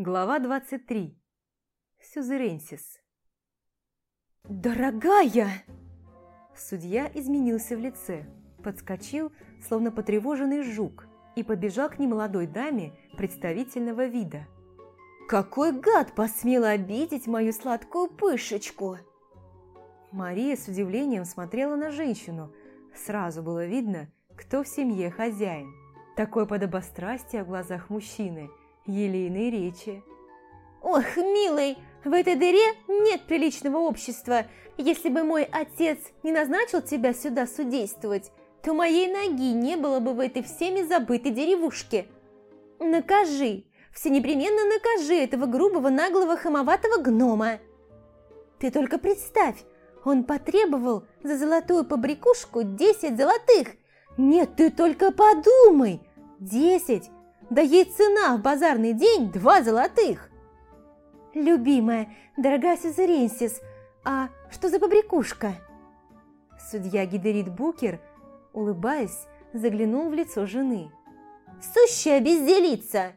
Глава 23. Сюзеренсис. «Дорогая!» Судья изменился в лице, подскочил, словно потревоженный жук, и подбежал к немолодой даме представительного вида. «Какой гад посмел обидеть мою сладкую пышечку!» Мария с удивлением смотрела на женщину. Сразу было видно, кто в семье хозяин. Такое подобострастие в глазах мужчины, елейной речи. «Ох, милый, в этой дыре нет приличного общества. Если бы мой отец не назначил тебя сюда судействовать, то моей ноги не было бы в этой всеми забытой деревушке. Накажи, все непременно накажи этого грубого, наглого, хамоватого гнома. Ты только представь, он потребовал за золотую побрякушку десять золотых. Нет, ты только подумай, десять, да ей цена в базарный день два золотых. Любимая, дорогая Сюзеренсис, а что за побрякушка? Судья Гидерит Букер, улыбаясь, заглянул в лицо жены. «Сущая безделица!»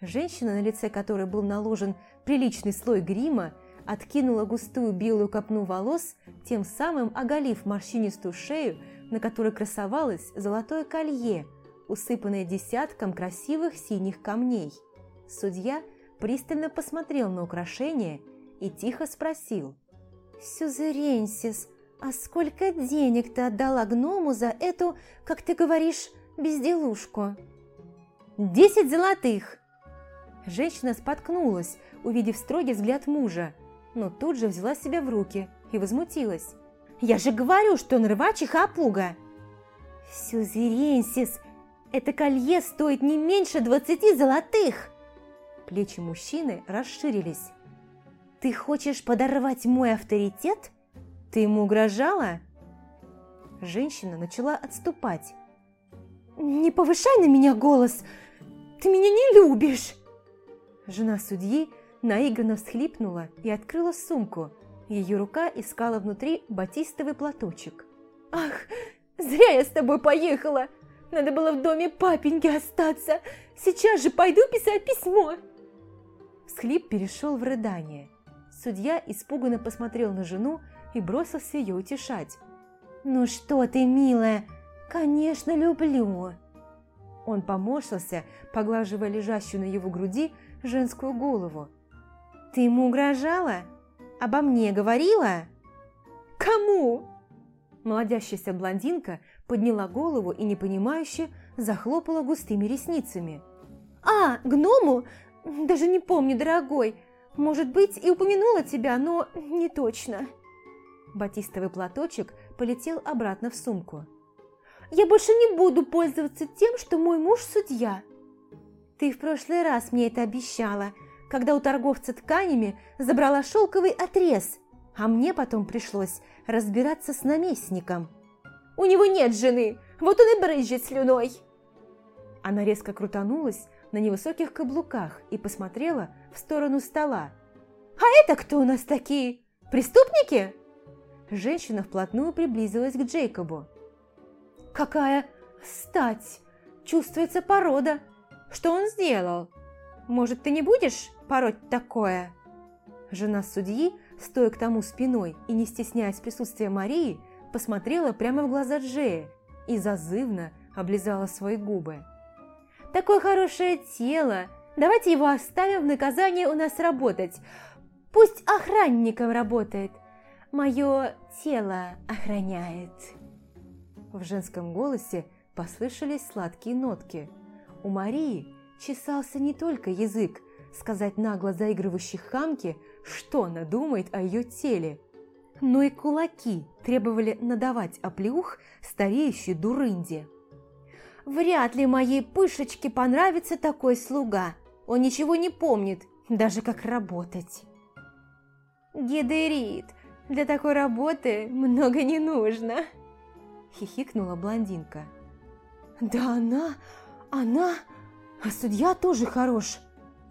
Женщина, на лице которой был наложен приличный слой грима, откинула густую белую копну волос, тем самым оголив морщинистую шею, на которой красовалось золотое колье, усыпанное десятком красивых синих камней. Судья пристально посмотрел на украшение и тихо спросил. «Сюзеренсис, а сколько денег ты отдала гному за эту, как ты говоришь, безделушку?» «Десять золотых!» Женщина споткнулась, увидев строгий взгляд мужа, но тут же взяла себя в руки и возмутилась. «Я же говорю, что он рвачиха опуга!» «Сюзеренсис, это колье стоит не меньше двадцати золотых!» Плечи мужчины расширились. «Ты хочешь подорвать мой авторитет? Ты ему угрожала?» Женщина начала отступать. «Не повышай на меня голос! Ты меня не любишь!» Жена судьи наигранно всхлипнула и открыла сумку. Ее рука искала внутри батистовый платочек. «Ах, зря я с тобой поехала! Надо было в доме папеньки остаться! Сейчас же пойду писать письмо!» Всхлип перешел в рыдание. Судья испуганно посмотрел на жену и бросился ее утешать. «Ну что ты, милая, конечно, люблю!» Он поморщился, поглаживая лежащую на его груди женскую голову. «Ты ему угрожала? Обо мне говорила?» «Кому?» Молодящаяся блондинка подняла голову и непонимающе захлопала густыми ресницами. «А, гному? Даже не помню, дорогой. Может быть, и упомянула тебя, но не точно». Батистовый платочек полетел обратно в сумку. «Я больше не буду пользоваться тем, что мой муж судья». «Ты в прошлый раз мне это обещала, когда у торговца тканями забрала шелковый отрез, а мне потом пришлось разбираться с наместником». «У него нет жены, вот он и брызжет слюной!» Она резко крутанулась, на невысоких каблуках и посмотрела в сторону стола. «А это кто у нас такие? Преступники?» Женщина вплотную приблизилась к Джейкобу. «Какая стать! Чувствуется порода! Что он сделал? Может, ты не будешь пороть такое?» Жена судьи, стоя к тому спиной и не стесняясь присутствия Марии, посмотрела прямо в глаза Джея и зазывно облизала свои губы. Такое хорошее тело. Давайте его оставим в наказание у нас работать. Пусть охранником работает. Мое тело охраняет. В женском голосе послышались сладкие нотки. У Марии чесался не только язык, сказать нагло заигрывающей хамке, что она думает о ее теле, но и кулаки требовали надавать оплеух стареющей дурынде. Вряд ли моей пышечке понравится такой слуга. Он ничего не помнит, даже как работать. Гидерит, для такой работы много не нужно. Хихикнула блондинка. Да она, она... А судья тоже хорош.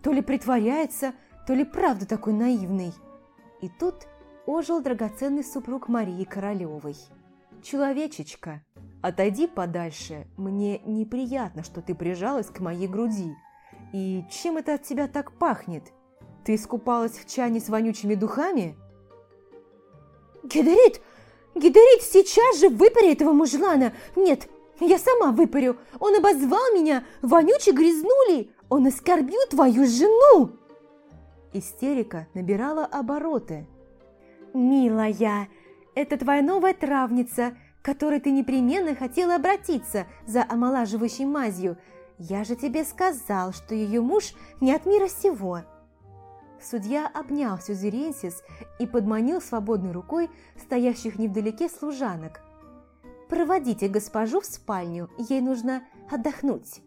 То ли притворяется, то ли правда такой наивный. И тут ожил драгоценный супруг Марии Королевой. Человечечка, Отойди подальше, мне неприятно, что ты прижалась к моей груди. И чем это от тебя так пахнет? Ты искупалась в чане с вонючими духами?» «Гидерит! Гидерит, сейчас же выпари этого мужлана! Нет, я сама выпарю! Он обозвал меня вонючей грязнулей! Он оскорбил твою жену!» Истерика набирала обороты. «Милая, это твоя новая травница, к которой ты непременно хотела обратиться за омолаживающей мазью. Я же тебе сказал, что ее муж не от мира сего». Судья обнял Сюзеренсис и подманил свободной рукой стоящих невдалеке служанок. «Проводите госпожу в спальню, ей нужно отдохнуть».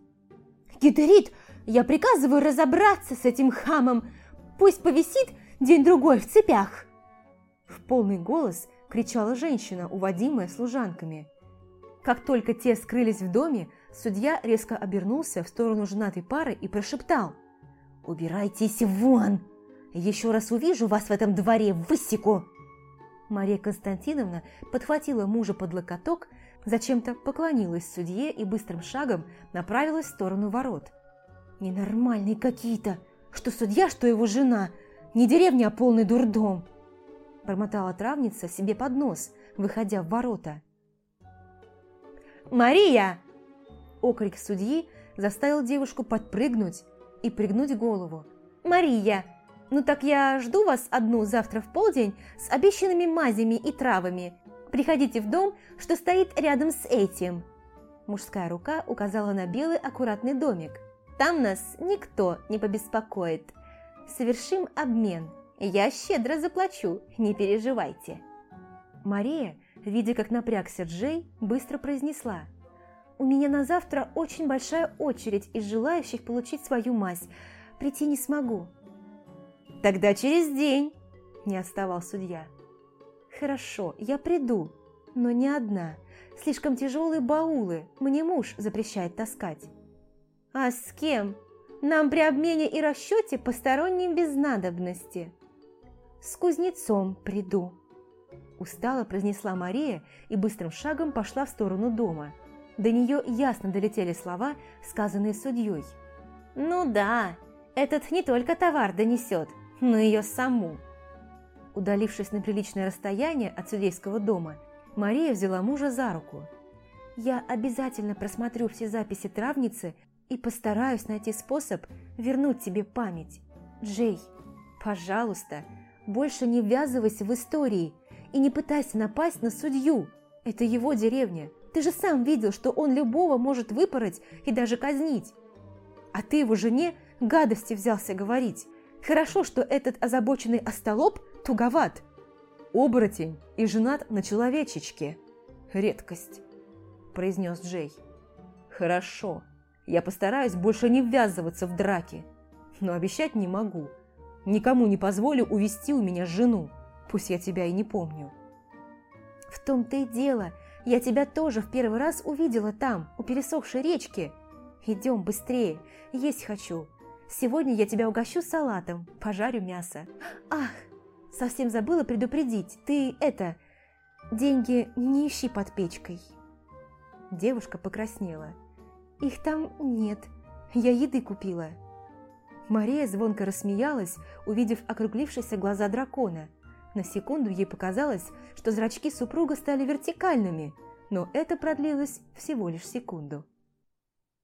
«Гидерит, я приказываю разобраться с этим хамом, пусть повисит день-другой в цепях!» В полный голос кричала женщина, уводимая служанками. Как только те скрылись в доме, судья резко обернулся в сторону женатой пары и прошептал «Убирайтесь вон!» Еще раз увижу вас в этом дворе, высеку!» Мария Константиновна подхватила мужа под локоток, зачем-то поклонилась судье и быстрым шагом направилась в сторону ворот. «Ненормальные какие-то! Что судья, что его жена! Не деревня, а полный дурдом!» Бормотала травница себе под нос, выходя в ворота. «Мария!» Окрик судьи заставил девушку подпрыгнуть и пригнуть голову. «Мария, «Ну так я жду вас одну завтра в полдень с обещанными мазями и травами. Приходите в дом, что стоит рядом с этим». Мужская рука указала на белый аккуратный домик. «Там нас никто не побеспокоит. Совершим обмен. Я щедро заплачу, не переживайте». Мария, видя, как напрягся Джей, быстро произнесла. «У меня на завтра очень большая очередь из желающих получить свою мазь. Прийти не смогу. «Тогда через день», – не отставал судья. «Хорошо, я приду, но не одна. Слишком тяжелые баулы, мне муж запрещает таскать». «А с кем? Нам при обмене и расчете посторонним без надобности». «С кузнецом приду», – устало произнесла Мария и быстрым шагом пошла в сторону дома. До нее ясно долетели слова, сказанные судьей. «Ну да, этот не только товар донесет, но ее саму. Удалившись на приличное расстояние от судейского дома, Мария взяла мужа за руку. «Я обязательно просмотрю все записи травницы и постараюсь найти способ вернуть тебе память. Джей, пожалуйста, больше не ввязывайся в истории и не пытайся напасть на судью. Это его деревня. Ты же сам видел, что он любого может выпороть и даже казнить. А ты его жене гадости взялся говорить. Хорошо, что этот озабоченный остолоп туговат. Оборотень и женат на человечечке. Редкость, произнес Джей. Хорошо, я постараюсь больше не ввязываться в драки, но обещать не могу. Никому не позволю увести у меня жену, пусть я тебя и не помню. В том-то и дело, я тебя тоже в первый раз увидела там, у пересохшей речки. Идем быстрее, есть хочу. Сегодня я тебя угощу салатом, пожарю мясо. Ах, совсем забыла предупредить. Ты это, деньги не ищи под печкой. Девушка покраснела. Их там нет, я еды купила. Мария звонко рассмеялась, увидев округлившиеся глаза дракона. На секунду ей показалось, что зрачки супруга стали вертикальными, но это продлилось всего лишь секунду.